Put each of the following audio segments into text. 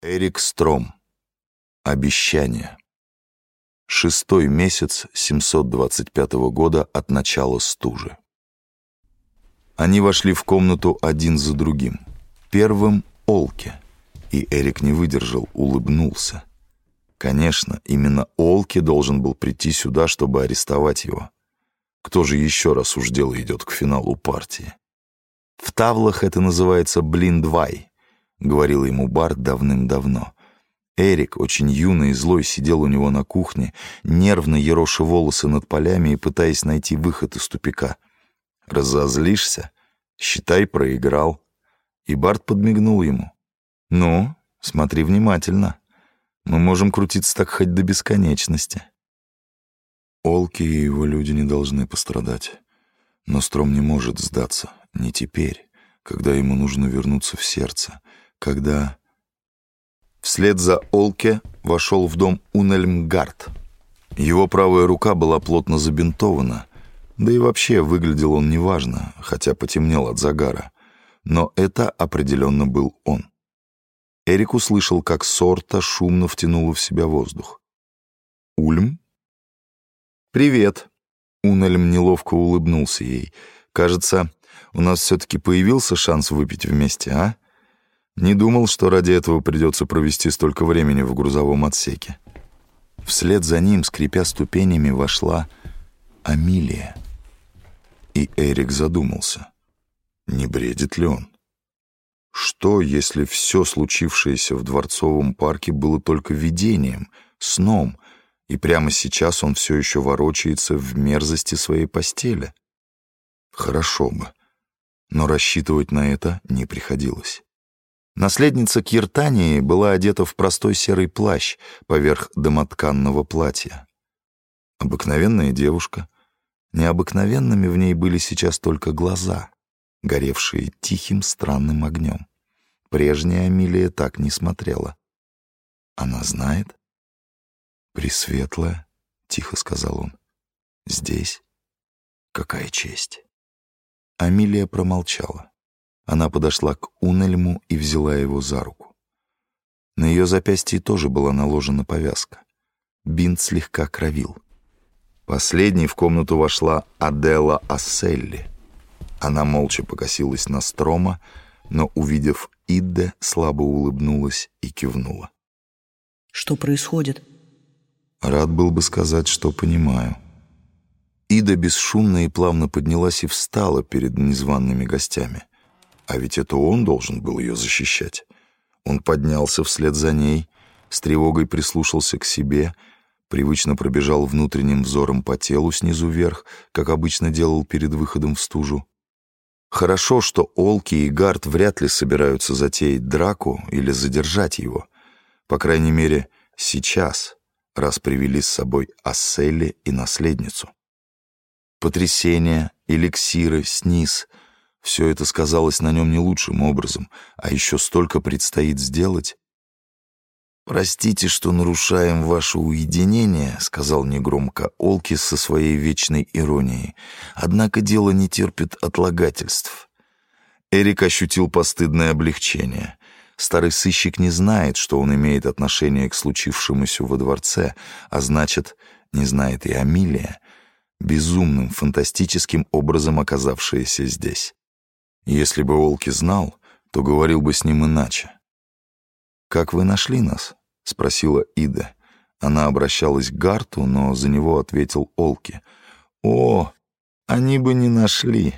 Эрик Стром. Обещание. Шестой месяц 725 года от начала стужи. Они вошли в комнату один за другим. Первым — Олке. И Эрик не выдержал, улыбнулся. Конечно, именно Олке должен был прийти сюда, чтобы арестовать его. Кто же еще раз уж дело идет к финалу партии? В тавлах это называется блиндвай. — говорил ему Барт давным-давно. Эрик, очень юный и злой, сидел у него на кухне, нервно ероши волосы над полями и пытаясь найти выход из тупика. «Разозлишься? Считай, проиграл». И Барт подмигнул ему. «Ну, смотри внимательно. Мы можем крутиться так хоть до бесконечности». Олки и его люди не должны пострадать. Но Стром не может сдаться. Не теперь, когда ему нужно вернуться в сердце — когда вслед за Олке вошел в дом Унельмгард. Его правая рука была плотно забинтована, да и вообще выглядел он неважно, хотя потемнел от загара. Но это определенно был он. Эрик услышал, как Сорта шумно втянула в себя воздух. «Ульм?» «Привет!» Унельм неловко улыбнулся ей. «Кажется, у нас все-таки появился шанс выпить вместе, а?» Не думал, что ради этого придется провести столько времени в грузовом отсеке. Вслед за ним, скрипя ступенями, вошла Амилия. И Эрик задумался, не бредит ли он? Что, если все случившееся в Дворцовом парке было только видением, сном, и прямо сейчас он все еще ворочается в мерзости своей постели? Хорошо бы, но рассчитывать на это не приходилось. Наследница Киртании была одета в простой серый плащ поверх домотканного платья. Обыкновенная девушка. Необыкновенными в ней были сейчас только глаза, горевшие тихим странным огнем. Прежняя Амилия так не смотрела. «Она знает?» «Пресветлая», — тихо сказал он. «Здесь? Какая честь!» Амилия промолчала. Она подошла к Унельму и взяла его за руку. На ее запястье тоже была наложена повязка. Бинт слегка кровил. Последней в комнату вошла Адела Асселли. Она молча покосилась на Строма, но, увидев Идде, слабо улыбнулась и кивнула. «Что происходит?» Рад был бы сказать, что понимаю. Ида бесшумно и плавно поднялась и встала перед незваными гостями. А ведь это он должен был ее защищать. Он поднялся вслед за ней, с тревогой прислушался к себе, привычно пробежал внутренним взором по телу снизу вверх, как обычно делал перед выходом в стужу. Хорошо, что Олки и Гард вряд ли собираются затеять драку или задержать его. По крайней мере, сейчас, раз привели с собой Асселли и наследницу. Потрясения, эликсиры, сниз — все это сказалось на нем не лучшим образом, а еще столько предстоит сделать. «Простите, что нарушаем ваше уединение», — сказал негромко Олкис со своей вечной иронией. «Однако дело не терпит отлагательств». Эрик ощутил постыдное облегчение. Старый сыщик не знает, что он имеет отношение к случившемуся во дворце, а значит, не знает и Амилия, безумным, фантастическим образом оказавшаяся здесь. Если бы Олки знал, то говорил бы с ним иначе. «Как вы нашли нас?» — спросила Ида. Она обращалась к Гарту, но за него ответил Олки. «О, они бы не нашли!»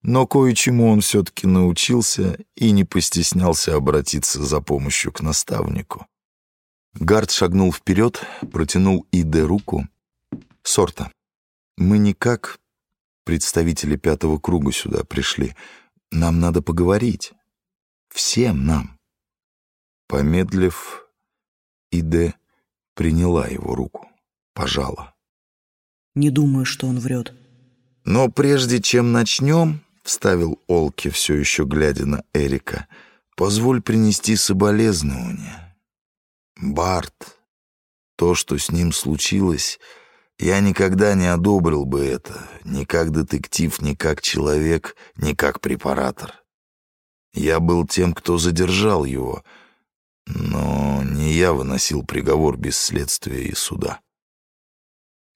Но кое-чему он все-таки научился и не постеснялся обратиться за помощью к наставнику. Гард шагнул вперед, протянул Иде руку. «Сорта, мы никак представители пятого круга сюда пришли. Нам надо поговорить. Всем нам. Помедлив, Иде приняла его руку, пожала. Не думаю, что он врет. Но прежде чем начнем, вставил Олки, все еще глядя на Эрика, позволь принести соболезнования. Барт, то, что с ним случилось, я никогда не одобрил бы это, ни как детектив, ни как человек, ни как препаратор. Я был тем, кто задержал его, Но не я выносил приговор без следствия и суда.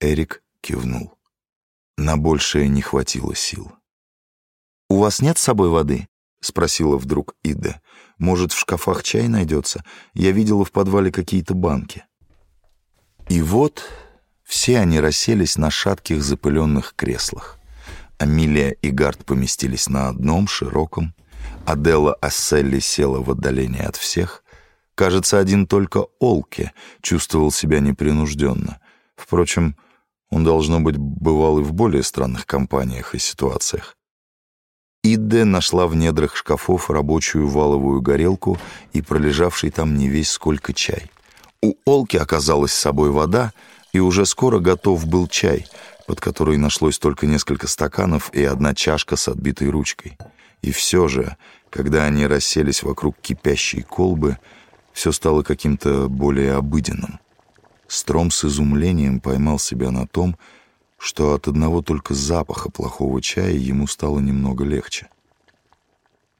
Эрик кивнул. На большее не хватило сил. «У вас нет с собой воды?» — спросила вдруг Ида. «Может, в шкафах чай найдется? Я видела в подвале какие-то банки». И вот все они расселись на шатких запыленных креслах. Амилия и Гард поместились на одном, широком. Аделла Асселли села в отдалении от всех. Кажется, один только Олке чувствовал себя непринужденно. Впрочем, он, должно быть, бывал и в более странных компаниях и ситуациях. Идде нашла в недрах шкафов рабочую валовую горелку и пролежавший там не весь сколько чай. У Олки оказалась с собой вода — и уже скоро готов был чай, под который нашлось только несколько стаканов и одна чашка с отбитой ручкой. И все же, когда они расселись вокруг кипящей колбы, все стало каким-то более обыденным. Стром с изумлением поймал себя на том, что от одного только запаха плохого чая ему стало немного легче.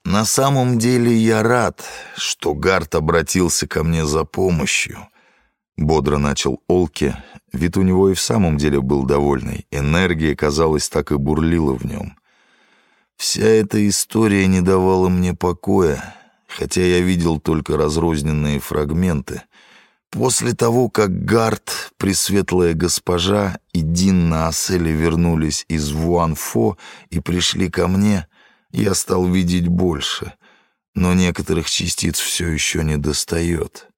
«На самом деле я рад, что Гарт обратился ко мне за помощью», Бодро начал Олки, вид у него и в самом деле был довольный. Энергия, казалось, так и бурлила в нем. Вся эта история не давала мне покоя, хотя я видел только разрозненные фрагменты. После того, как Гард, Пресветлая Госпожа и Дин на Асселе вернулись из Вуанфо и пришли ко мне, я стал видеть больше, но некоторых частиц все еще не достает.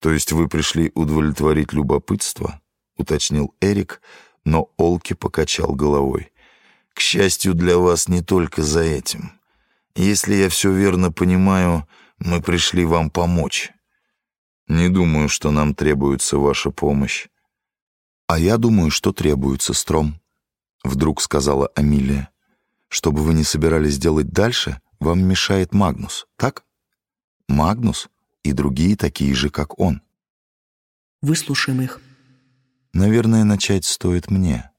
«То есть вы пришли удовлетворить любопытство?» — уточнил Эрик, но Олки покачал головой. «К счастью для вас не только за этим. Если я все верно понимаю, мы пришли вам помочь. Не думаю, что нам требуется ваша помощь». «А я думаю, что требуется, Стром», — вдруг сказала Амилия. «Что бы вы ни собирались делать дальше, вам мешает Магнус, так?» «Магнус?» И другие такие же, как он. Выслушаем их. Наверное, начать стоит мне,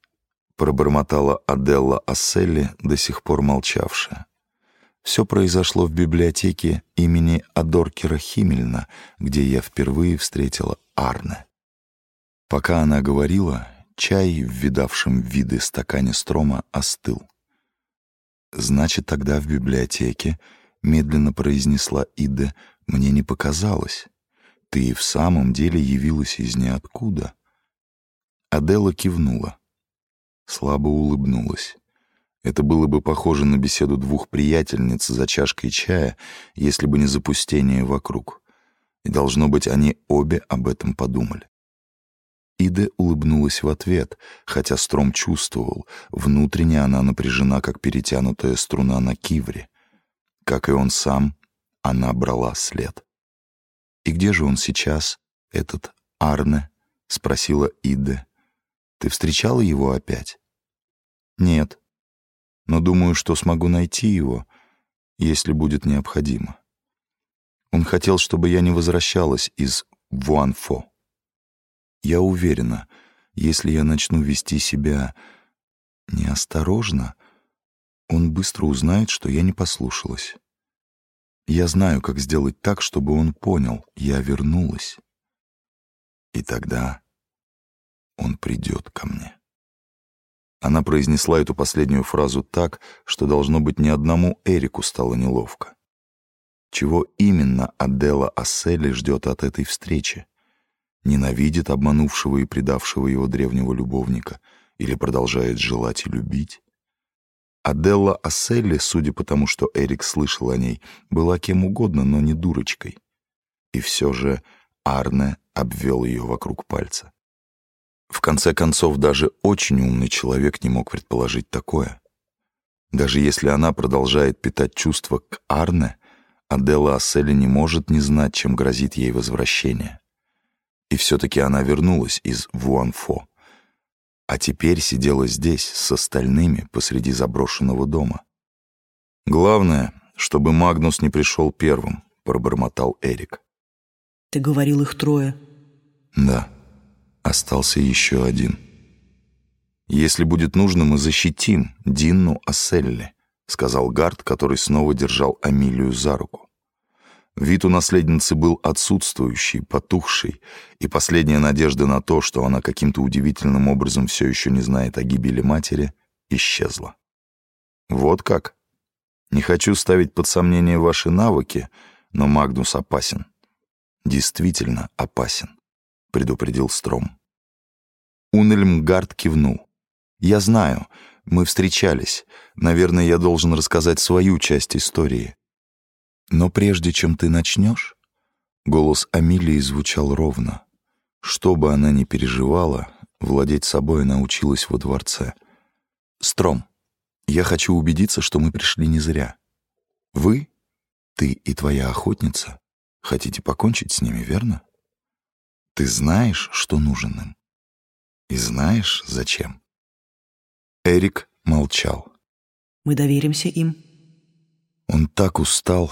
пробормотала Аделла Асселли, до сих пор молчавшая. Все произошло в библиотеке имени Адоркера Химмельна, где я впервые встретила Арне. Пока она говорила, чай в видавшем виды стакане строма остыл. «Значит, тогда в библиотеке», — медленно произнесла Ида, мне не показалось. Ты и в самом деле явилась из ниоткуда. Адела кивнула. Слабо улыбнулась. Это было бы похоже на беседу двух приятельниц за чашкой чая, если бы не запустение вокруг. И, должно быть, они обе об этом подумали. Ида улыбнулась в ответ, хотя Стром чувствовал, внутренне она напряжена, как перетянутая струна на кивре. Как и он сам, она брала след. «И где же он сейчас, этот Арне?» — спросила Ида. «Ты встречала его опять?» «Нет, но думаю, что смогу найти его, если будет необходимо. Он хотел, чтобы я не возвращалась из Вуанфо. Я уверена, если я начну вести себя неосторожно, он быстро узнает, что я не послушалась. Я знаю, как сделать так, чтобы он понял, я вернулась. И тогда он придет ко мне. Она произнесла эту последнюю фразу так, что, должно быть, ни одному Эрику стало неловко. Чего именно Адела Ассели ждет от этой встречи? Ненавидит обманувшего и предавшего его древнего любовника или продолжает желать и любить? Аделла Асселли, судя по тому, что Эрик слышал о ней, была кем угодно, но не дурочкой. И все же Арне обвел ее вокруг пальца. В конце концов, даже очень умный человек не мог предположить такое. Даже если она продолжает питать чувства к Арне, Аделла Асселли не может не знать, чем грозит ей возвращение. И все-таки она вернулась из Вуанфо а теперь сидела здесь с остальными посреди заброшенного дома. «Главное, чтобы Магнус не пришел первым», — пробормотал Эрик. «Ты говорил их трое?» «Да, остался еще один». «Если будет нужно, мы защитим Динну Асселли», — сказал Гард, который снова держал Амилию за руку. Вид у наследницы был отсутствующий, потухший, и последняя надежда на то, что она каким-то удивительным образом все еще не знает о гибели матери, исчезла. «Вот как? Не хочу ставить под сомнение ваши навыки, но Магнус опасен. Действительно опасен», — предупредил Стром. Унельмгард кивнул. «Я знаю, мы встречались. Наверное, я должен рассказать свою часть истории. Но прежде чем ты начнешь, голос Амилии звучал ровно. Что бы она ни переживала, владеть собой научилась во дворце. Стром, я хочу убедиться, что мы пришли не зря. Вы, ты и твоя охотница, хотите покончить с ними, верно? Ты знаешь, что нужен им. И знаешь, зачем. Эрик молчал. Мы доверимся им. Он так устал,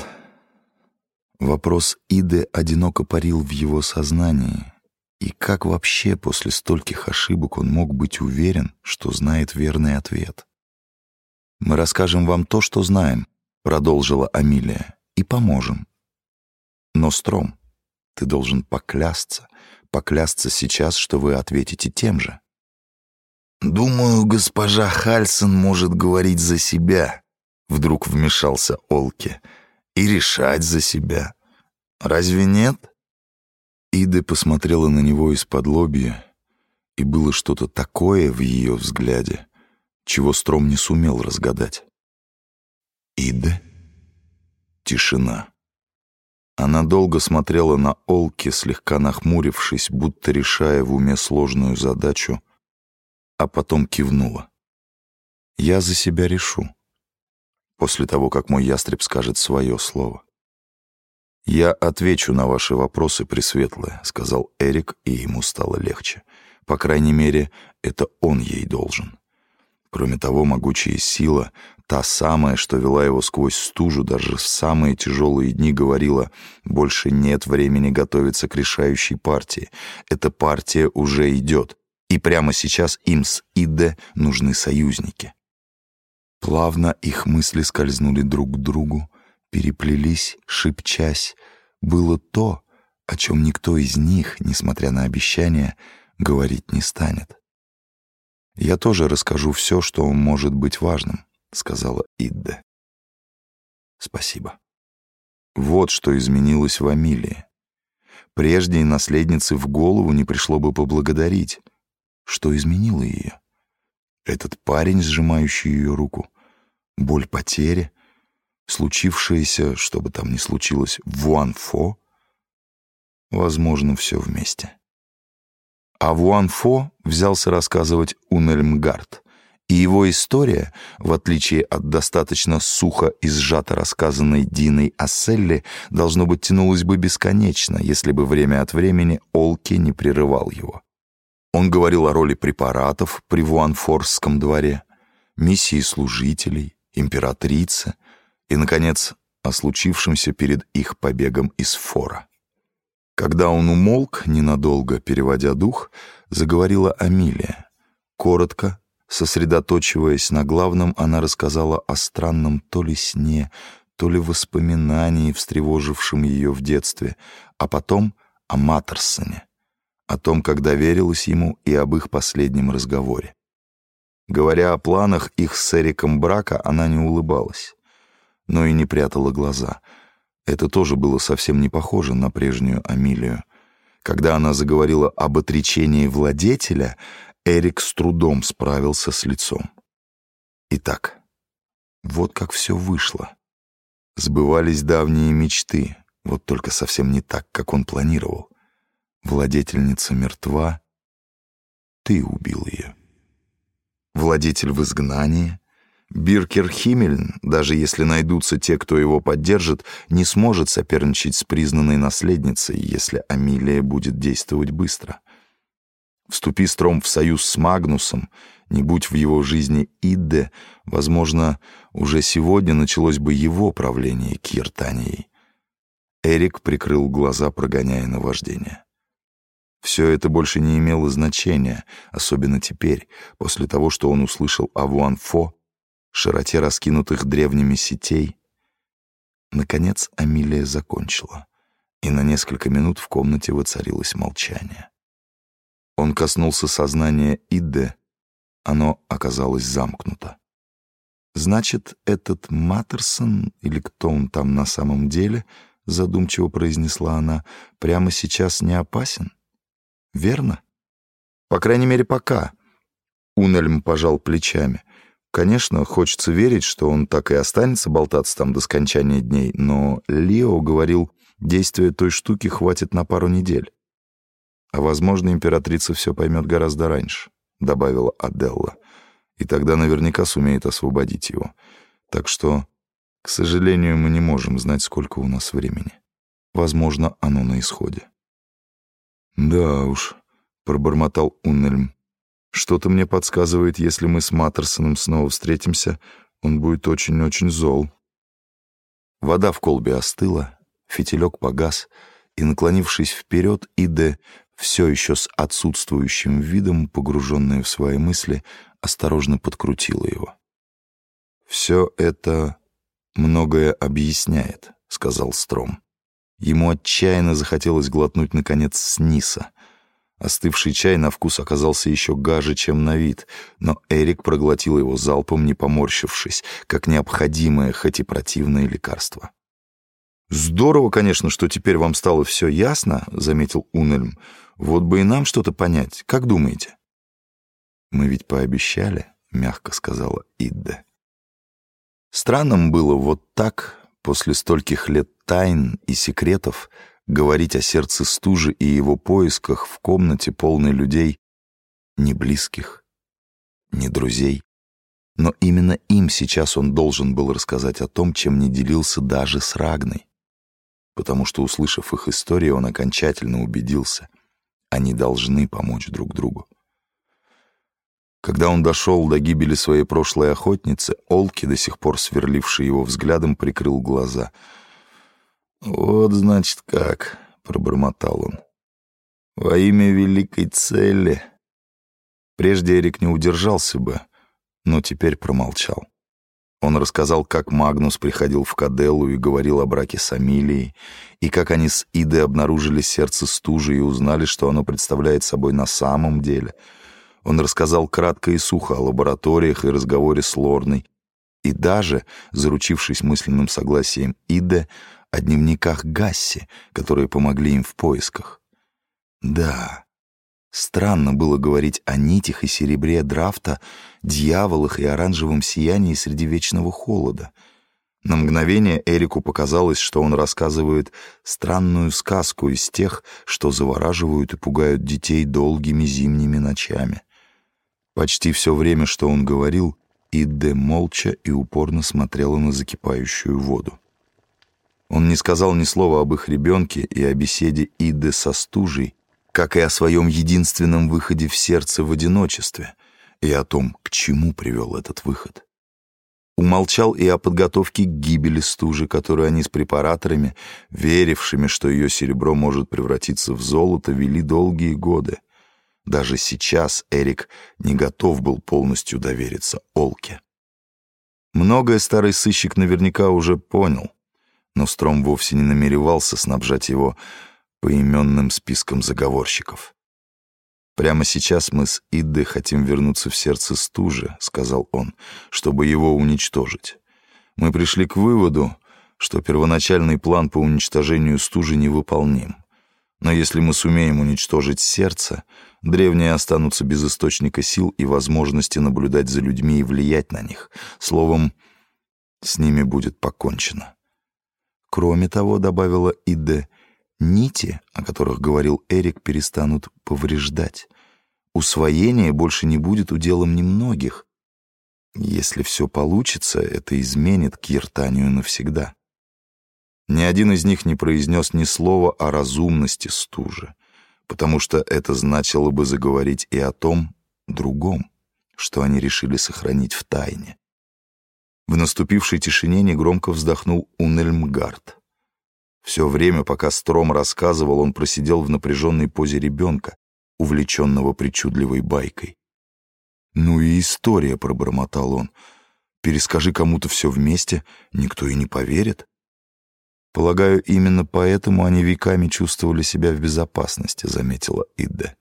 Вопрос Иды одиноко парил в его сознании. И как вообще после стольких ошибок он мог быть уверен, что знает верный ответ? «Мы расскажем вам то, что знаем», — продолжила Амилия, — «и поможем». Но, Стром, ты должен поклясться, поклясться сейчас, что вы ответите тем же. «Думаю, госпожа Хальсон может говорить за себя», — вдруг вмешался Олке, — и решать за себя. Разве нет? Ида посмотрела на него из-под лобья, и было что-то такое в ее взгляде, чего Стром не сумел разгадать. Ида? Тишина. Она долго смотрела на Олки, слегка нахмурившись, будто решая в уме сложную задачу, а потом кивнула. «Я за себя решу после того, как мой ястреб скажет свое слово. «Я отвечу на ваши вопросы, Пресветлая», — сказал Эрик, и ему стало легче. По крайней мере, это он ей должен. Кроме того, могучая сила, та самая, что вела его сквозь стужу, даже в самые тяжелые дни говорила, «Больше нет времени готовиться к решающей партии. Эта партия уже идет, и прямо сейчас им с Иде нужны союзники». Плавно их мысли скользнули друг к другу, переплелись, шепчась. Было то, о чем никто из них, несмотря на обещания, говорить не станет. «Я тоже расскажу все, что может быть важным», — сказала Идда. «Спасибо». Вот что изменилось в Амилии. Прежней наследнице в голову не пришло бы поблагодарить. Что изменило ее? Этот парень, сжимающий ее руку, боль потери, случившееся, что бы там ни случилось, в Вуанфо, возможно, все вместе. А Вуанфо взялся рассказывать Унельмгард, и его история, в отличие от достаточно сухо и сжато рассказанной Диной о Селле, должно быть, тянулась бы бесконечно, если бы время от времени Олки не прерывал его. Он говорил о роли препаратов при Вуанфорском дворе, миссии служителей, императрице и, наконец, о случившемся перед их побегом из фора. Когда он умолк, ненадолго переводя дух, заговорила Амилия. Коротко, сосредоточиваясь на главном, она рассказала о странном то ли сне, то ли воспоминании, встревожившем ее в детстве, а потом о Маттерсоне о том, как доверилась ему и об их последнем разговоре. Говоря о планах их с Эриком брака, она не улыбалась, но и не прятала глаза. Это тоже было совсем не похоже на прежнюю Амилию. Когда она заговорила об отречении владетеля, Эрик с трудом справился с лицом. Итак, вот как все вышло. Сбывались давние мечты, вот только совсем не так, как он планировал. Владетельница мертва, ты убил ее. Владетель в изгнании. Биркер Химмельн, даже если найдутся те, кто его поддержит, не сможет соперничать с признанной наследницей, если Амилия будет действовать быстро. Вступи Стром в союз с Магнусом, не будь в его жизни Идде, возможно, уже сегодня началось бы его правление Киртанией. Эрик прикрыл глаза, прогоняя наваждение. Все это больше не имело значения, особенно теперь, после того, что он услышал о Вуанфо, широте раскинутых древними сетей. Наконец Амилия закончила, и на несколько минут в комнате воцарилось молчание. Он коснулся сознания Идде, оно оказалось замкнуто. «Значит, этот Маттерсон, или кто он там на самом деле, — задумчиво произнесла она, — прямо сейчас не опасен? Верно? По крайней мере, пока». Унельм пожал плечами. Конечно, хочется верить, что он так и останется болтаться там до скончания дней, но Лео говорил, действия той штуки хватит на пару недель. А, возможно, императрица все поймет гораздо раньше, добавила Аделла и тогда наверняка сумеет освободить его. Так что, к сожалению, мы не можем знать, сколько у нас времени. Возможно, оно на исходе. «Да уж», — пробормотал Уннельм. «Что-то мне подсказывает, если мы с Маттерсоном снова встретимся, он будет очень-очень зол». Вода в колбе остыла, фитилек погас, и, наклонившись вперед, Иде, все еще с отсутствующим видом, погруженная в свои мысли, осторожно подкрутила его. «Все это многое объясняет», — сказал Стром. Ему отчаянно захотелось глотнуть, наконец, сниса. Остывший чай на вкус оказался еще гаже, чем на вид, но Эрик проглотил его залпом, не поморщившись, как необходимое, хоть и противное лекарство. «Здорово, конечно, что теперь вам стало все ясно», — заметил Унельм. «Вот бы и нам что-то понять. Как думаете?» «Мы ведь пообещали», — мягко сказала Идда. Странным было вот так, после стольких лет тайн и секретов, говорить о сердце стужи и его поисках в комнате полной людей, не близких, не друзей. Но именно им сейчас он должен был рассказать о том, чем не делился даже с Рагной. Потому что, услышав их историю, он окончательно убедился — они должны помочь друг другу. Когда он дошел до гибели своей прошлой охотницы, Олки, до сих пор сверливший его взглядом, прикрыл глаза. «Вот, значит, как», — пробормотал он. «Во имя великой цели». Прежде Эрик не удержался бы, но теперь промолчал. Он рассказал, как Магнус приходил в Каделу и говорил о браке с Амилией, и как они с Идой обнаружили сердце стужи и узнали, что оно представляет собой на самом деле — он рассказал кратко и сухо о лабораториях и разговоре с Лорной, и даже, заручившись мысленным согласием Иде, о дневниках Гасси, которые помогли им в поисках. Да, странно было говорить о нитях и серебре драфта, дьяволах и оранжевом сиянии среди вечного холода. На мгновение Эрику показалось, что он рассказывает странную сказку из тех, что завораживают и пугают детей долгими зимними ночами. Почти все время, что он говорил, Идде молча и упорно смотрела на закипающую воду. Он не сказал ни слова об их ребенке и о беседе Идде со стужей, как и о своем единственном выходе в сердце в одиночестве, и о том, к чему привел этот выход. Умолчал и о подготовке к гибели стужи, которую они с препараторами, верившими, что ее серебро может превратиться в золото, вели долгие годы. Даже сейчас Эрик не готов был полностью довериться Олке. Многое старый сыщик наверняка уже понял, но Стром вовсе не намеревался снабжать его поименным списком заговорщиков. «Прямо сейчас мы с Иддой хотим вернуться в сердце стужи», — сказал он, — «чтобы его уничтожить. Мы пришли к выводу, что первоначальный план по уничтожению стужи невыполним. Но если мы сумеем уничтожить сердце, древние останутся без источника сил и возможности наблюдать за людьми и влиять на них. Словом, с ними будет покончено. Кроме того, добавила Иде, нити, о которых говорил Эрик, перестанут повреждать. Усвоение больше не будет уделом немногих. Если все получится, это изменит Киртанию навсегда. Ни один из них не произнес ни слова о разумности стужи, потому что это значило бы заговорить и о том другом, что они решили сохранить в тайне. В наступившей тишине негромко вздохнул Унельмгард. Все время, пока Стром рассказывал, он просидел в напряженной позе ребенка, увлеченного причудливой байкой. «Ну и история», — пробормотал он. «Перескажи кому-то все вместе, никто и не поверит». Полагаю, именно поэтому они веками чувствовали себя в безопасности, заметила Идда.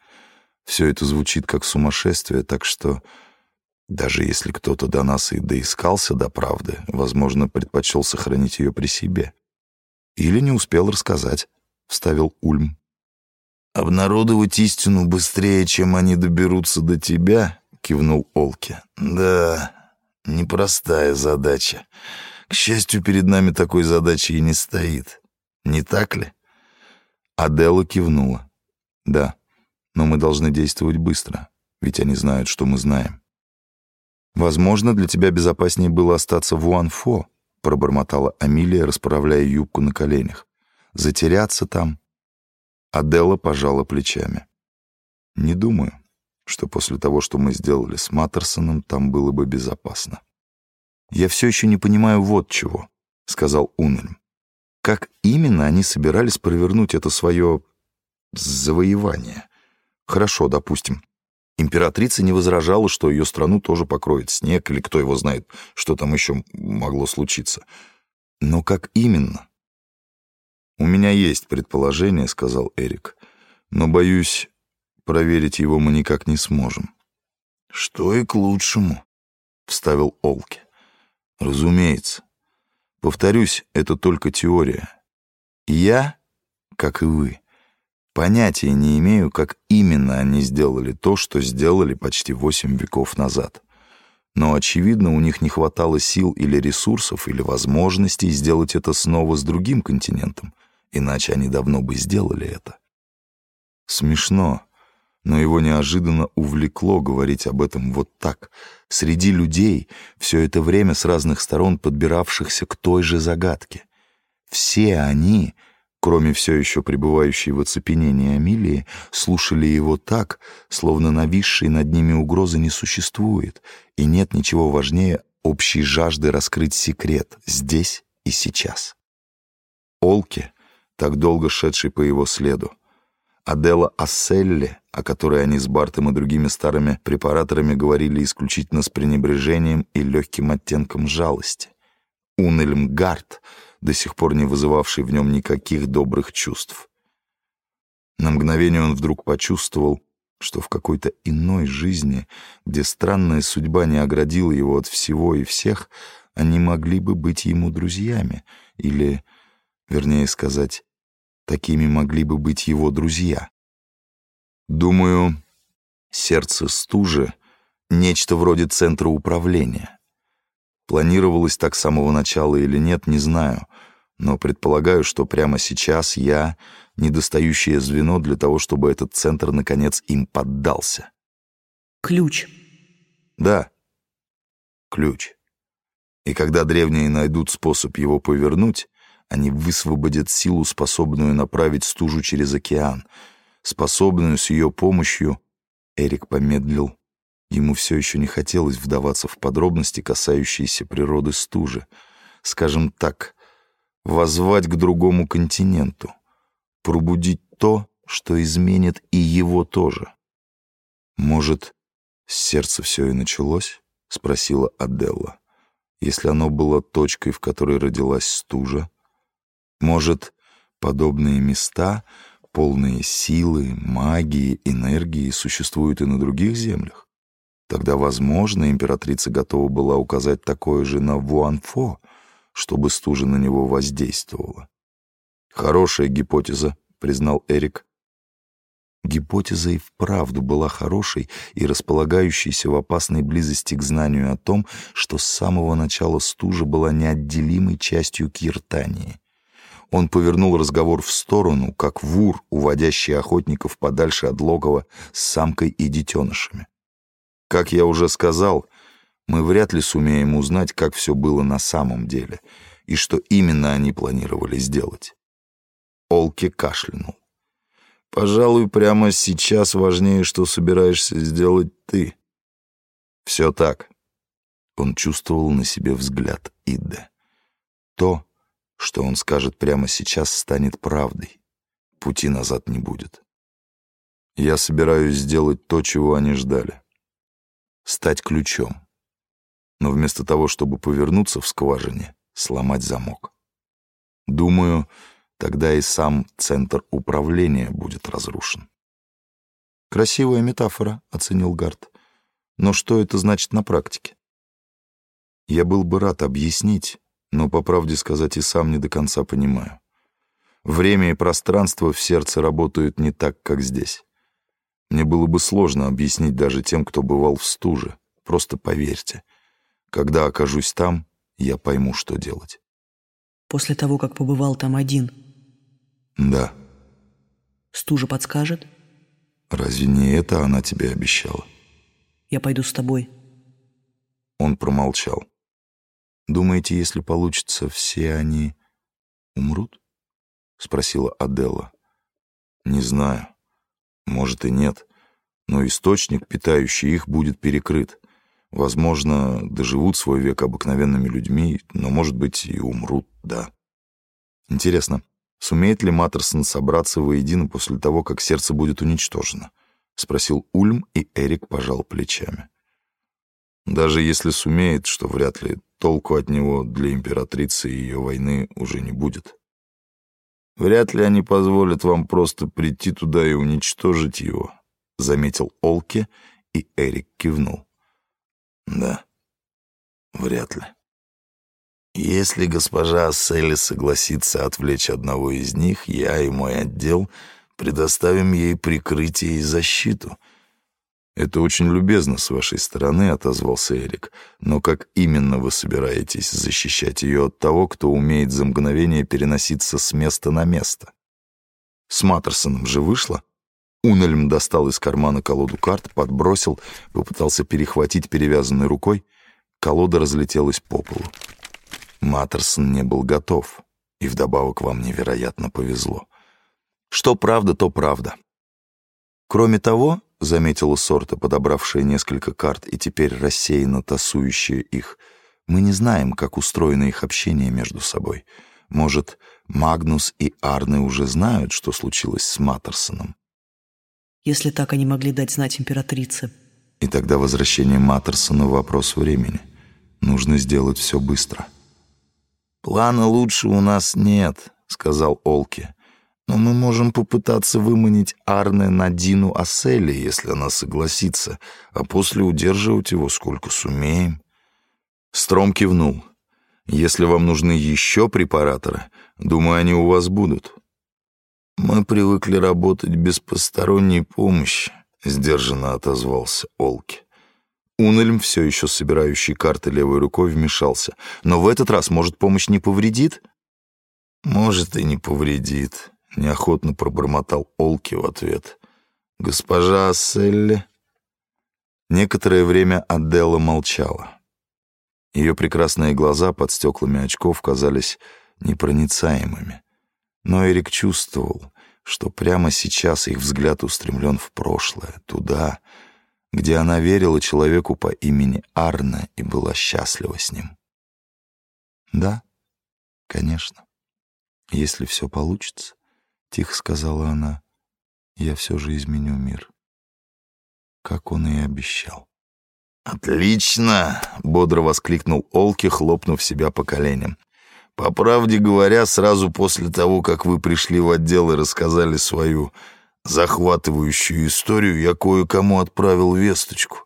Все это звучит как сумасшествие, так что даже если кто-то до нас и доискался до правды, возможно, предпочел сохранить ее при себе. Или не успел рассказать, — вставил Ульм. «Обнародовать истину быстрее, чем они доберутся до тебя?» — кивнул Олки. «Да, непростая задача. К счастью, перед нами такой задачи и не стоит. Не так ли?» Адела кивнула. «Да, но мы должны действовать быстро, ведь они знают, что мы знаем». «Возможно, для тебя безопаснее было остаться в Уанфо», — пробормотала Амилия, расправляя юбку на коленях. «Затеряться там». Аделла пожала плечами. «Не думаю, что после того, что мы сделали с Маттерсоном, там было бы безопасно». «Я все еще не понимаю вот чего», — сказал Унельм. «Как именно они собирались провернуть это свое завоевание? Хорошо, допустим, Императрица не возражала, что ее страну тоже покроет снег, или кто его знает, что там еще могло случиться. Но как именно? «У меня есть предположение», — сказал Эрик, «но, боюсь, проверить его мы никак не сможем». «Что и к лучшему», — вставил Олки. «Разумеется. Повторюсь, это только теория. Я, как и вы, Понятия не имею, как именно они сделали то, что сделали почти восемь веков назад. Но, очевидно, у них не хватало сил или ресурсов, или возможностей сделать это снова с другим континентом, иначе они давно бы сделали это. Смешно, но его неожиданно увлекло говорить об этом вот так, среди людей, все это время с разных сторон подбиравшихся к той же загадке. Все они — кроме все еще пребывающей в оцепенении Амилии, слушали его так, словно нависшей над ними угрозы не существует, и нет ничего важнее общей жажды раскрыть секрет здесь и сейчас. Олке, так долго шедший по его следу, Адела Асселли, о которой они с Бартом и другими старыми препараторами говорили исключительно с пренебрежением и легким оттенком жалости, Унельмгард — до сих пор не вызывавший в нем никаких добрых чувств. На мгновение он вдруг почувствовал, что в какой-то иной жизни, где странная судьба не оградила его от всего и всех, они могли бы быть ему друзьями, или, вернее сказать, такими могли бы быть его друзья. Думаю, сердце стужи — нечто вроде центра управления. Планировалось так с самого начала или нет, не знаю, но предполагаю, что прямо сейчас я — недостающее звено для того, чтобы этот центр, наконец, им поддался. Ключ. Да, ключ. И когда древние найдут способ его повернуть, они высвободят силу, способную направить стужу через океан, способную с ее помощью... Эрик помедлил, Ему все еще не хотелось вдаваться в подробности, касающиеся природы стужи. Скажем так, возвать к другому континенту, пробудить то, что изменит и его тоже. «Может, с сердца все и началось?» — спросила Аделла. «Если оно было точкой, в которой родилась стужа, может, подобные места, полные силы, магии, энергии, существуют и на других землях? Тогда, возможно, императрица готова была указать такое же на Вуанфо, чтобы стужа на него воздействовала. «Хорошая гипотеза», — признал Эрик. Гипотеза и вправду была хорошей и располагающейся в опасной близости к знанию о том, что с самого начала стужа была неотделимой частью Киртании. Он повернул разговор в сторону, как вур, уводящий охотников подальше от логова с самкой и детенышами. Как я уже сказал, мы вряд ли сумеем узнать, как все было на самом деле и что именно они планировали сделать. Олки кашлянул. «Пожалуй, прямо сейчас важнее, что собираешься сделать ты». «Все так». Он чувствовал на себе взгляд Идда. То, что он скажет прямо сейчас, станет правдой. Пути назад не будет. Я собираюсь сделать то, чего они ждали стать ключом. Но вместо того, чтобы повернуться в скважине, сломать замок. Думаю, тогда и сам центр управления будет разрушен. Красивая метафора, оценил Гард. Но что это значит на практике? Я был бы рад объяснить, но, по правде сказать, и сам не до конца понимаю. Время и пространство в сердце работают не так, как здесь. Мне было бы сложно объяснить даже тем, кто бывал в стуже. Просто поверьте. Когда окажусь там, я пойму, что делать. После того, как побывал там один? Да. Стужа подскажет? Разве не это она тебе обещала? Я пойду с тобой. Он промолчал. Думаете, если получится, все они умрут? Спросила Аделла. Не знаю. Может и нет. Но источник, питающий их, будет перекрыт. Возможно, доживут свой век обыкновенными людьми, но, может быть, и умрут, да. Интересно, сумеет ли Маттерсон собраться воедино после того, как сердце будет уничтожено? Спросил Ульм, и Эрик пожал плечами. Даже если сумеет, что вряд ли, толку от него для императрицы и ее войны уже не будет. Вряд ли они позволят вам просто прийти туда и уничтожить его, заметил Олки, и Эрик кивнул. Да, вряд ли. Если госпожа Селли согласится отвлечь одного из них, я и мой отдел предоставим ей прикрытие и защиту. Это очень любезно с вашей стороны, отозвался Эрик. Но как именно вы собираетесь защищать ее от того, кто умеет за мгновение переноситься с места на место? С Маттерсоном же вышло. Унельм достал из кармана колоду карт, подбросил, попытался перехватить перевязанной рукой. Колода разлетелась по полу. Маттерсон не был готов, и вдобавок вам невероятно повезло. Что правда, то правда. Кроме того, — заметила Сорта, подобравшая несколько карт и теперь рассеянно тасующая их, — мы не знаем, как устроено их общение между собой. Может, Магнус и Арне уже знают, что случилось с Маттерсоном. Если так они могли дать знать императрице. И тогда возвращение Маттерсона — вопрос времени. Нужно сделать все быстро. «Плана лучше у нас нет», — сказал Олки. «Но мы можем попытаться выманить Арне на Дину Асселли, если она согласится, а после удерживать его сколько сумеем». Стром кивнул. «Если вам нужны еще препараторы, думаю, они у вас будут. «Мы привыкли работать без посторонней помощи», — сдержанно отозвался Олки. Унельм, все еще собирающий карты левой рукой, вмешался. «Но в этот раз, может, помощь не повредит?» «Может, и не повредит», — неохотно пробормотал Олки в ответ. «Госпожа Селли?» Некоторое время Аделла молчала. Ее прекрасные глаза под стеклами очков казались непроницаемыми. Но Эрик чувствовал, что прямо сейчас их взгляд устремлен в прошлое, туда, где она верила человеку по имени Арна и была счастлива с ним. «Да, конечно, если все получится», — тихо сказала она, — «я все же изменю мир». Как он и обещал. «Отлично!» — бодро воскликнул Олки, хлопнув себя по коленям. По правде говоря, сразу после того, как вы пришли в отдел и рассказали свою захватывающую историю, я кое-кому отправил весточку.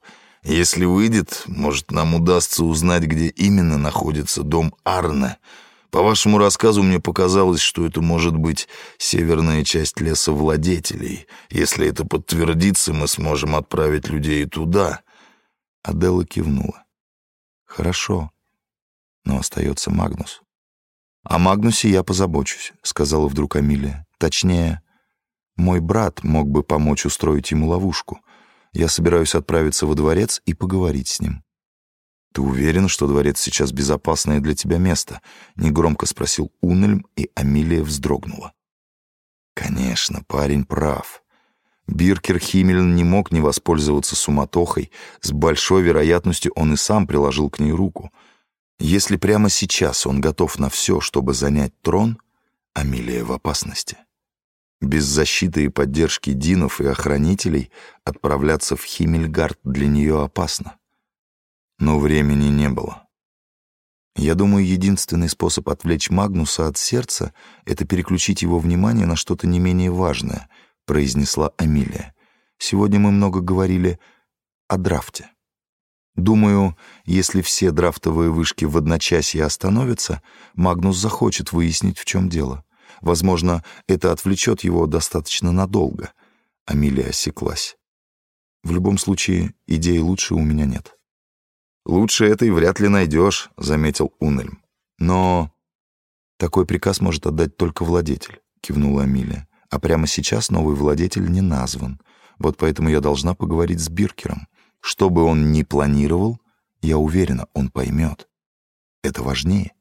Если выйдет, может, нам удастся узнать, где именно находится дом Арне. По вашему рассказу мне показалось, что это может быть северная часть леса владетелей. Если это подтвердится, мы сможем отправить людей туда. Адела кивнула. Хорошо, но остается Магнус. «О Магнусе я позабочусь», — сказала вдруг Амилия. «Точнее, мой брат мог бы помочь устроить ему ловушку. Я собираюсь отправиться во дворец и поговорить с ним». «Ты уверен, что дворец сейчас безопасное для тебя место?» — негромко спросил Унельм, и Амилия вздрогнула. «Конечно, парень прав. Биркер Химмельн не мог не воспользоваться суматохой. С большой вероятностью он и сам приложил к ней руку — если прямо сейчас он готов на все, чтобы занять трон, Амилия в опасности. Без защиты и поддержки динов и охранителей отправляться в Химмельгард для нее опасно. Но времени не было. Я думаю, единственный способ отвлечь Магнуса от сердца — это переключить его внимание на что-то не менее важное, произнесла Амилия. Сегодня мы много говорили о драфте. Думаю, если все драфтовые вышки в одночасье остановятся, Магнус захочет выяснить, в чем дело. Возможно, это отвлечет его достаточно надолго. Амилия осеклась. В любом случае, идеи лучше у меня нет. «Лучше этой вряд ли найдешь», — заметил Унельм. «Но такой приказ может отдать только владетель», — кивнула Амилия. «А прямо сейчас новый владетель не назван. Вот поэтому я должна поговорить с Биркером. Что бы он ни планировал, я уверена, он поймет. Это важнее».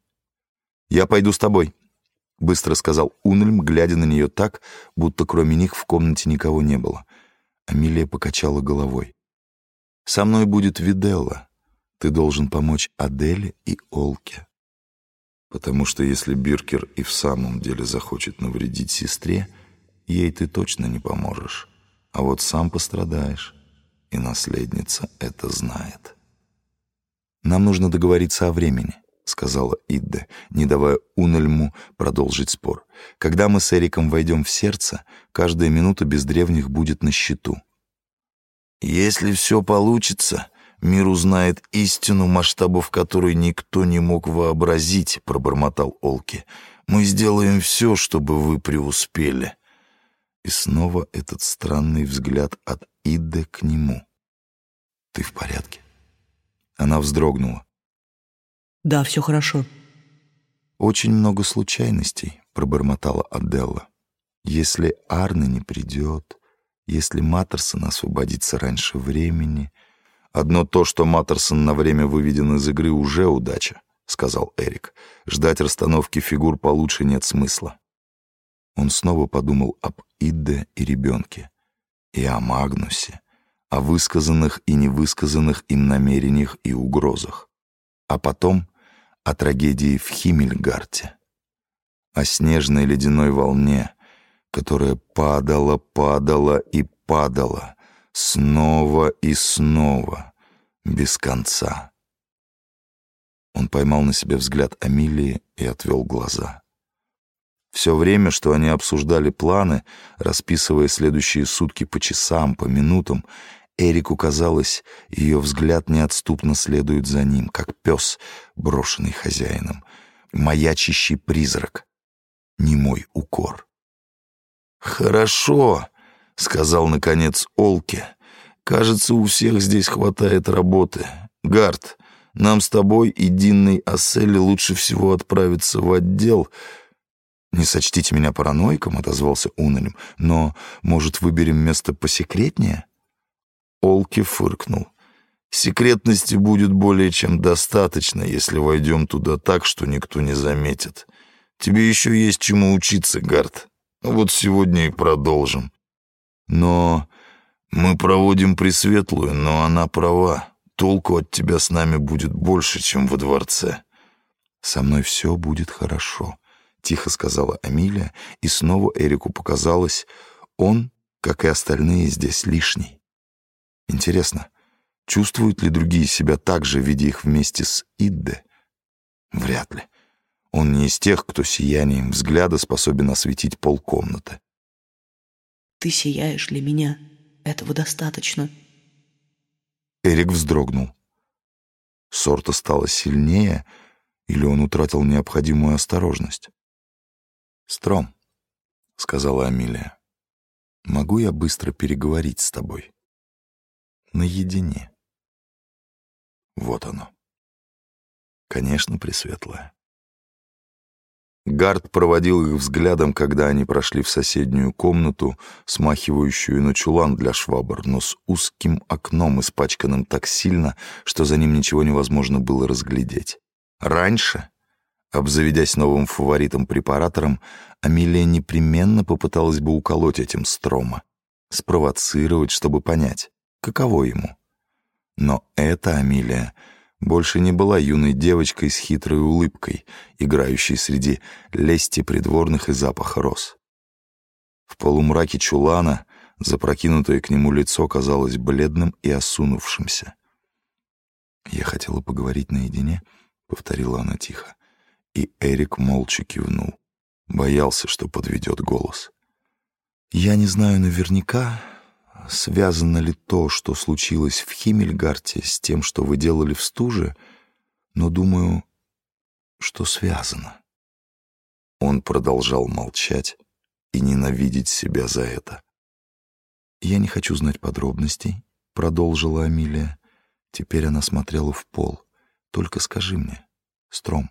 «Я пойду с тобой», — быстро сказал Унельм, глядя на нее так, будто кроме них в комнате никого не было. Амилия покачала головой. «Со мной будет Виделла. Ты должен помочь Аделе и Олке. Потому что если Биркер и в самом деле захочет навредить сестре, ей ты точно не поможешь. А вот сам пострадаешь, и наследница это знает. «Нам нужно договориться о времени», — сказала Идде, не давая Унельму продолжить спор. «Когда мы с Эриком войдем в сердце, каждая минута без древних будет на счету». «Если все получится, Мир узнает истину, масштабов которой никто не мог вообразить, пробормотал Олки. Мы сделаем все, чтобы вы преуспели. И снова этот странный взгляд от Иды к нему. Ты в порядке? Она вздрогнула. Да, все хорошо. Очень много случайностей, пробормотала Аделла. Если Арне не придет, если Маттерсон освободится раньше времени, «Одно то, что Маттерсон на время выведен из игры, уже удача», — сказал Эрик. «Ждать расстановки фигур получше нет смысла». Он снова подумал об Идде и ребенке, и о Магнусе, о высказанных и невысказанных им намерениях и угрозах, а потом о трагедии в Химмельгарте, о снежной ледяной волне, которая падала, падала и падала, снова и снова, без конца. Он поймал на себе взгляд Амилии и отвел глаза. Все время, что они обсуждали планы, расписывая следующие сутки по часам, по минутам, Эрику казалось, ее взгляд неотступно следует за ним, как пес, брошенный хозяином, маячащий призрак, не мой укор. «Хорошо», — сказал, наконец, Олке. «Кажется, у всех здесь хватает работы. Гард, нам с тобой и Динной Асселли лучше всего отправиться в отдел». «Не сочтите меня параноиком», — отозвался Унелем, «но, может, выберем место посекретнее?» Олки фыркнул. «Секретности будет более чем достаточно, если войдем туда так, что никто не заметит. Тебе еще есть чему учиться, Гард. Вот сегодня и продолжим». Но мы проводим Пресветлую, но она права. Толку от тебя с нами будет больше, чем во дворце. Со мной все будет хорошо, тихо сказала Амилия, и снова Эрику показалось, он, как и остальные, здесь лишний. Интересно, чувствуют ли другие себя так же, видя их вместе с Идде? Вряд ли. Он не из тех, кто сиянием взгляда способен осветить полкомнаты. Ты сияешь для меня. Этого достаточно. Эрик вздрогнул. Сорта стала сильнее, или он утратил необходимую осторожность? «Стром», — сказала Амилия, — «могу я быстро переговорить с тобой? Наедине». Вот оно. Конечно, Пресветлая. Гард проводил их взглядом, когда они прошли в соседнюю комнату, смахивающую на чулан для швабр, но с узким окном, испачканным так сильно, что за ним ничего невозможно было разглядеть. Раньше, обзаведясь новым фаворитом-препаратором, Амилия непременно попыталась бы уколоть этим Строма, спровоцировать, чтобы понять, каково ему. Но эта Амилия больше не была юной девочкой с хитрой улыбкой, играющей среди лести придворных и запаха роз. В полумраке чулана запрокинутое к нему лицо казалось бледным и осунувшимся. «Я хотела поговорить наедине», — повторила она тихо. И Эрик молча кивнул. Боялся, что подведет голос. «Я не знаю наверняка, связано ли то, что случилось в Химмельгарте, с тем, что вы делали в стуже, но думаю, что связано». Он продолжал молчать и ненавидеть себя за это. «Я не хочу знать подробностей», — продолжила Амилия. Теперь она смотрела в пол. «Только скажи мне, Стром,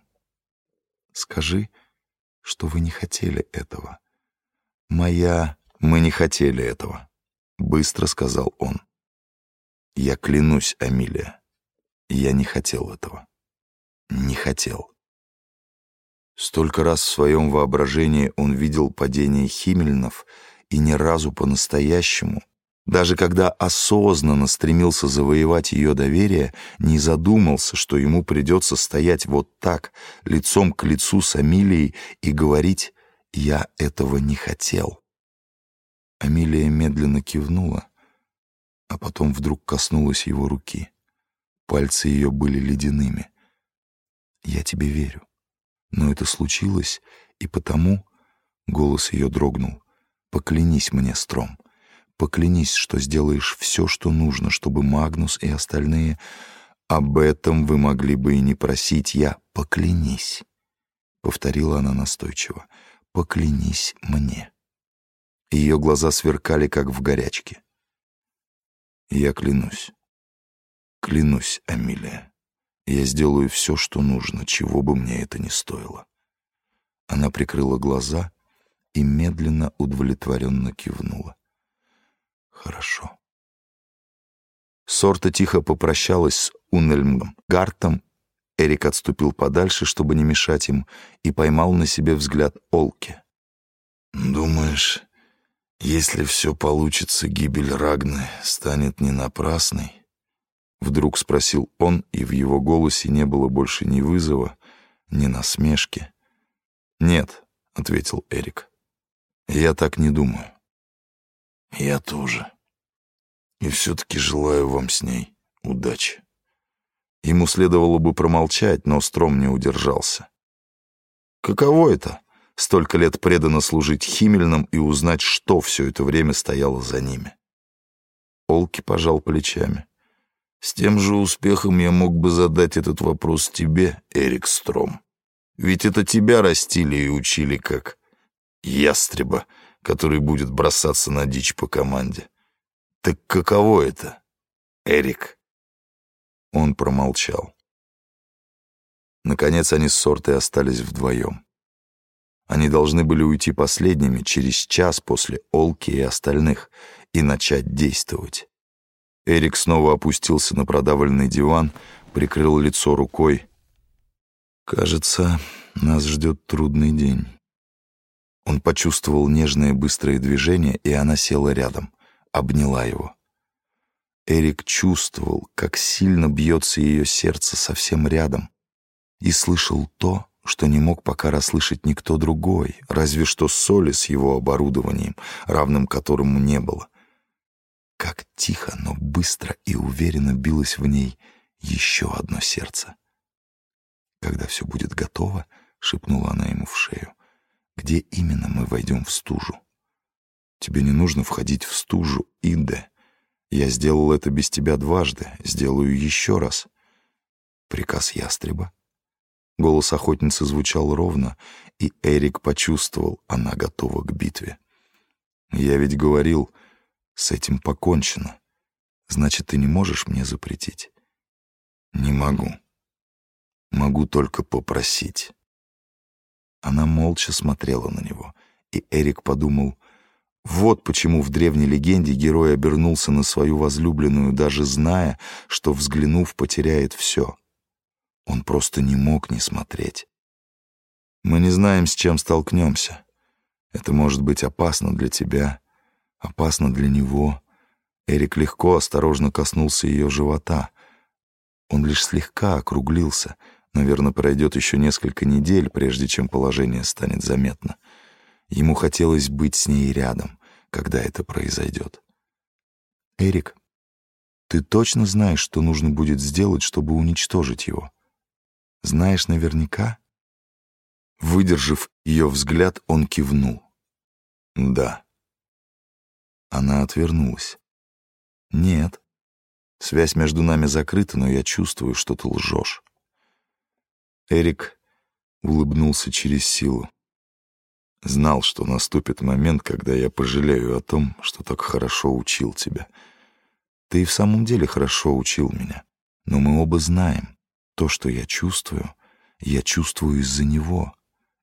скажи, что вы не хотели этого. Моя... Мы не хотели этого», — быстро сказал он. «Я клянусь, Амилия, я не хотел этого. Не хотел». Столько раз в своем воображении он видел падение Химмельнов и ни разу по-настоящему, даже когда осознанно стремился завоевать ее доверие, не задумался, что ему придется стоять вот так, лицом к лицу с Амилией и говорить «я этого не хотел». Амилия медленно кивнула, а потом вдруг коснулась его руки. Пальцы ее были ледяными. «Я тебе верю. Но это случилось, и потому...» Голос ее дрогнул. «Поклянись мне, Стром. Поклянись, что сделаешь все, что нужно, чтобы Магнус и остальные... Об этом вы могли бы и не просить. Я поклянись». Повторила она настойчиво. «Поклянись мне». Ее глаза сверкали, как в горячке. «Я клянусь. Клянусь, Амилия». Я сделаю все, что нужно, чего бы мне это ни стоило. Она прикрыла глаза и медленно, удовлетворенно кивнула. Хорошо. Сорта тихо попрощалась с Унельмом Гартом. Эрик отступил подальше, чтобы не мешать им, и поймал на себе взгляд Олки. «Думаешь, если все получится, гибель Рагны станет не напрасной?» Вдруг спросил он, и в его голосе не было больше ни вызова, ни насмешки. «Нет», — ответил Эрик, — «я так не думаю». «Я тоже. И все-таки желаю вам с ней удачи». Ему следовало бы промолчать, но Стром не удержался. «Каково это?» Столько лет преданно служить Химмельным и узнать, что все это время стояло за ними. Олки пожал плечами. С тем же успехом я мог бы задать этот вопрос тебе, Эрик Стром. Ведь это тебя растили и учили как ястреба, который будет бросаться на дичь по команде. Так каково это, Эрик? Он промолчал. Наконец они с Сортой остались вдвоем. Они должны были уйти последними через час после Олки и остальных и начать действовать. Эрик снова опустился на продавленный диван, прикрыл лицо рукой. «Кажется, нас ждет трудный день». Он почувствовал нежное быстрое движение, и она села рядом, обняла его. Эрик чувствовал, как сильно бьется ее сердце совсем рядом, и слышал то, что не мог пока расслышать никто другой, разве что Соли с его оборудованием, равным которому не было. Как тихо, но быстро и уверенно билось в ней еще одно сердце. «Когда все будет готово», — шепнула она ему в шею, — «где именно мы войдем в стужу?» «Тебе не нужно входить в стужу, Иде. Я сделал это без тебя дважды, сделаю еще раз». Приказ ястреба. Голос охотницы звучал ровно, и Эрик почувствовал, она готова к битве. «Я ведь говорил, с этим покончено. Значит, ты не можешь мне запретить? Не могу. Могу только попросить. Она молча смотрела на него, и Эрик подумал, вот почему в древней легенде герой обернулся на свою возлюбленную, даже зная, что, взглянув, потеряет все. Он просто не мог не смотреть. Мы не знаем, с чем столкнемся. Это может быть опасно для тебя, Опасно для него. Эрик легко, осторожно коснулся ее живота. Он лишь слегка округлился. Наверное, пройдет еще несколько недель, прежде чем положение станет заметно. Ему хотелось быть с ней рядом, когда это произойдет. «Эрик, ты точно знаешь, что нужно будет сделать, чтобы уничтожить его?» Знаешь наверняка?» Выдержав ее взгляд, он кивнул. «Да». Она отвернулась. «Нет. Связь между нами закрыта, но я чувствую, что ты лжешь». Эрик улыбнулся через силу. Знал, что наступит момент, когда я пожалею о том, что так хорошо учил тебя. Ты и в самом деле хорошо учил меня. Но мы оба знаем, то, что я чувствую, я чувствую из-за него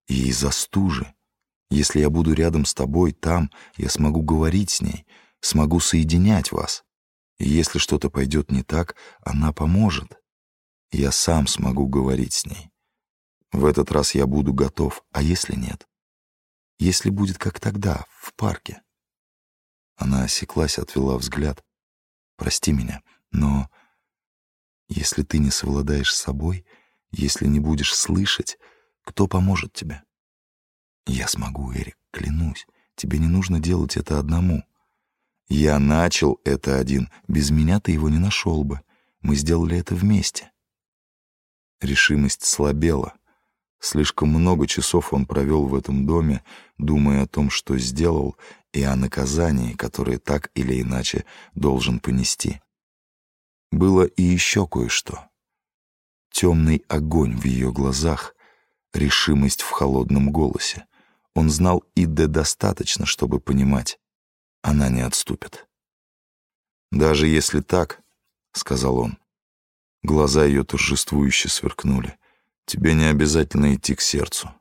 и из-за стужи. Если я буду рядом с тобой там, я смогу говорить с ней, смогу соединять вас. И если что-то пойдет не так, она поможет. Я сам смогу говорить с ней. В этот раз я буду готов, а если нет? Если будет как тогда, в парке. Она осеклась, отвела взгляд. Прости меня, но если ты не совладаешь с собой, если не будешь слышать, кто поможет тебе? Я смогу, Эрик, клянусь. Тебе не нужно делать это одному. Я начал это один. Без меня ты его не нашел бы. Мы сделали это вместе. Решимость слабела. Слишком много часов он провел в этом доме, думая о том, что сделал, и о наказании, которое так или иначе должен понести. Было и еще кое-что. Темный огонь в ее глазах, решимость в холодном голосе. Он знал Иде достаточно, чтобы понимать, она не отступит. «Даже если так», — сказал он, — глаза ее торжествующе сверкнули, — «тебе не обязательно идти к сердцу.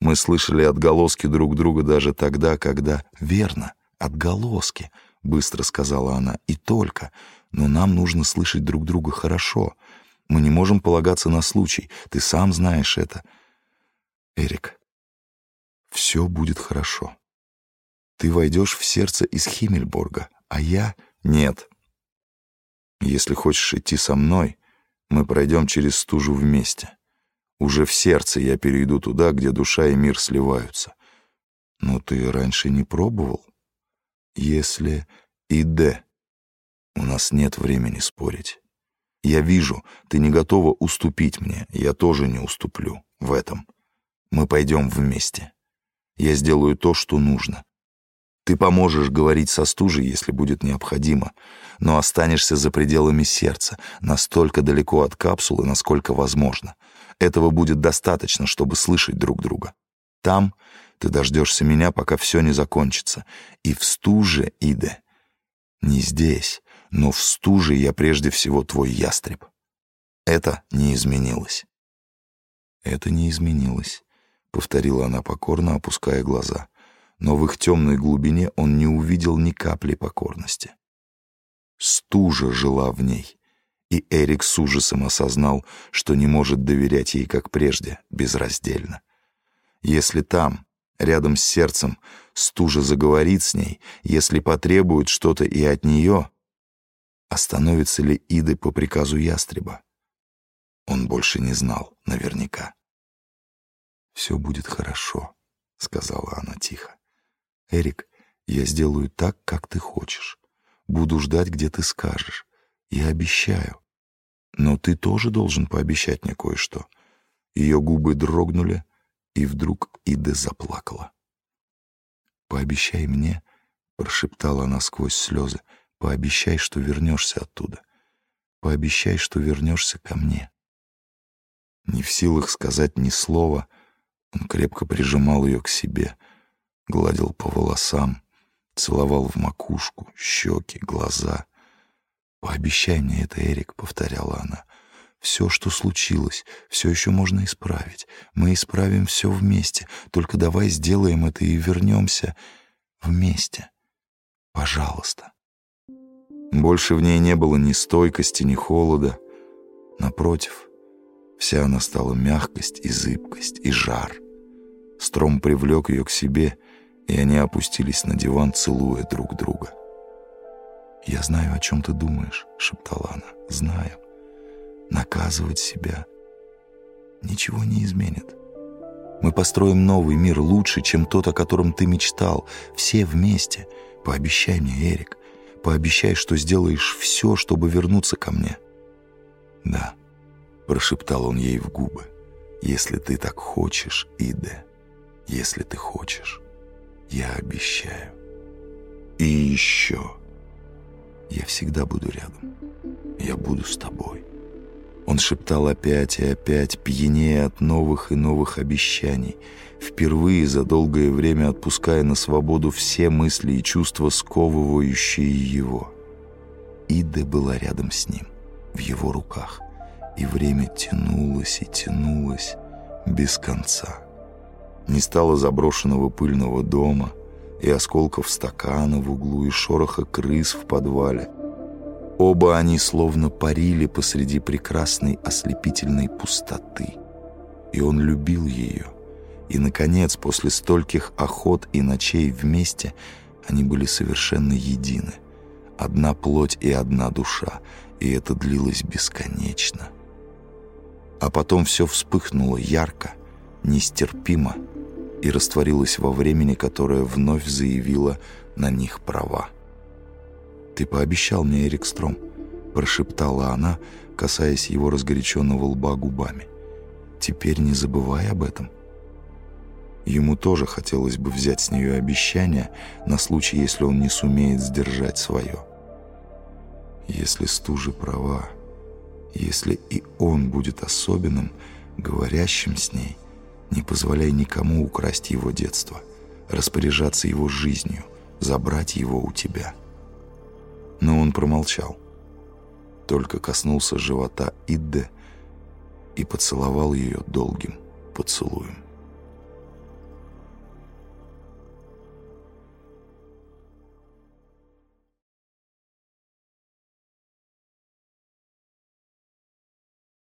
Мы слышали отголоски друг друга даже тогда, когда...» «Верно, отголоски», — быстро сказала она, — «и только. Но нам нужно слышать друг друга хорошо. Мы не можем полагаться на случай. Ты сам знаешь это. Эрик, все будет хорошо. Ты войдешь в сердце из Химмельборга, а я — нет. Если хочешь идти со мной, мы пройдем через стужу вместе. Уже в сердце я перейду туда, где душа и мир сливаются. Но ты раньше не пробовал? Если и Д. У нас нет времени спорить. Я вижу, ты не готова уступить мне, я тоже не уступлю в этом. Мы пойдем вместе. Я сделаю то, что нужно. Ты поможешь говорить со стужей, если будет необходимо, но останешься за пределами сердца, настолько далеко от капсулы, насколько возможно. Этого будет достаточно, чтобы слышать друг друга. Там ты дождешься меня, пока все не закончится. И в стуже, Иде, не здесь, но в стуже я прежде всего твой ястреб. Это не изменилось. Это не изменилось, повторила она покорно, опуская глаза. Но в их темной глубине он не увидел ни капли покорности. Стужа жила в ней, и Эрик с ужасом осознал, что не может доверять ей, как прежде, безраздельно. Если там, рядом с сердцем, стужа заговорит с ней, если потребует что-то и от нее, Остановится ли Иды по приказу ястреба? Он больше не знал наверняка. «Все будет хорошо», — сказала она тихо. «Эрик, я сделаю так, как ты хочешь. Буду ждать, где ты скажешь. Я обещаю. Но ты тоже должен пообещать мне кое-что». Ее губы дрогнули, и вдруг Ида заплакала. «Пообещай мне», — прошептала она сквозь слезы, — Пообещай, что вернешься оттуда. Пообещай, что вернешься ко мне. Не в силах сказать ни слова, он крепко прижимал ее к себе, гладил по волосам, целовал в макушку, щеки, глаза. «Пообещай мне это, Эрик», — повторяла она. «Все, что случилось, все еще можно исправить. Мы исправим все вместе. Только давай сделаем это и вернемся вместе. Пожалуйста». Больше в ней не было ни стойкости, ни холода. Напротив, вся она стала мягкость и зыбкость, и жар. Стром привлек ее к себе, и они опустились на диван, целуя друг друга. «Я знаю, о чем ты думаешь», — шептала она. «Знаю. Наказывать себя ничего не изменит. Мы построим новый мир лучше, чем тот, о котором ты мечтал. Все вместе. Пообещай мне, Эрик. Пообещай, что сделаешь все, чтобы вернуться ко мне. Да, Прошептал он ей в губы. «Если ты так хочешь, Иде, если ты хочешь, я обещаю. И еще, я всегда буду рядом. Я буду с тобой». Он шептал опять и опять, пьянее от новых и новых обещаний, впервые за долгое время отпуская на свободу все мысли и чувства, сковывающие его. Ида была рядом с ним, в его руках, и время тянулось и тянулось без конца. Не стало заброшенного пыльного дома, и осколков стакана в углу, и шороха крыс в подвале — Оба они словно парили посреди прекрасной ослепительной пустоты. И он любил ее. И, наконец, после стольких охот и ночей вместе, они были совершенно едины. Одна плоть и одна душа, и это длилось бесконечно. А потом все вспыхнуло ярко, нестерпимо и растворилось во времени, которое вновь заявило на них права. «Ты пообещал мне, Эрик Стром», — прошептала она, касаясь его разгоряченного лба губами. «Теперь не забывай об этом». Ему тоже хотелось бы взять с нее обещание на случай, если он не сумеет сдержать свое. Если стужи права, если и он будет особенным, говорящим с ней, не позволяй никому украсть его детство, распоряжаться его жизнью, забрать его у тебя». Но он промолчал. Только коснулся живота Идде и поцеловал ее долгим поцелуем.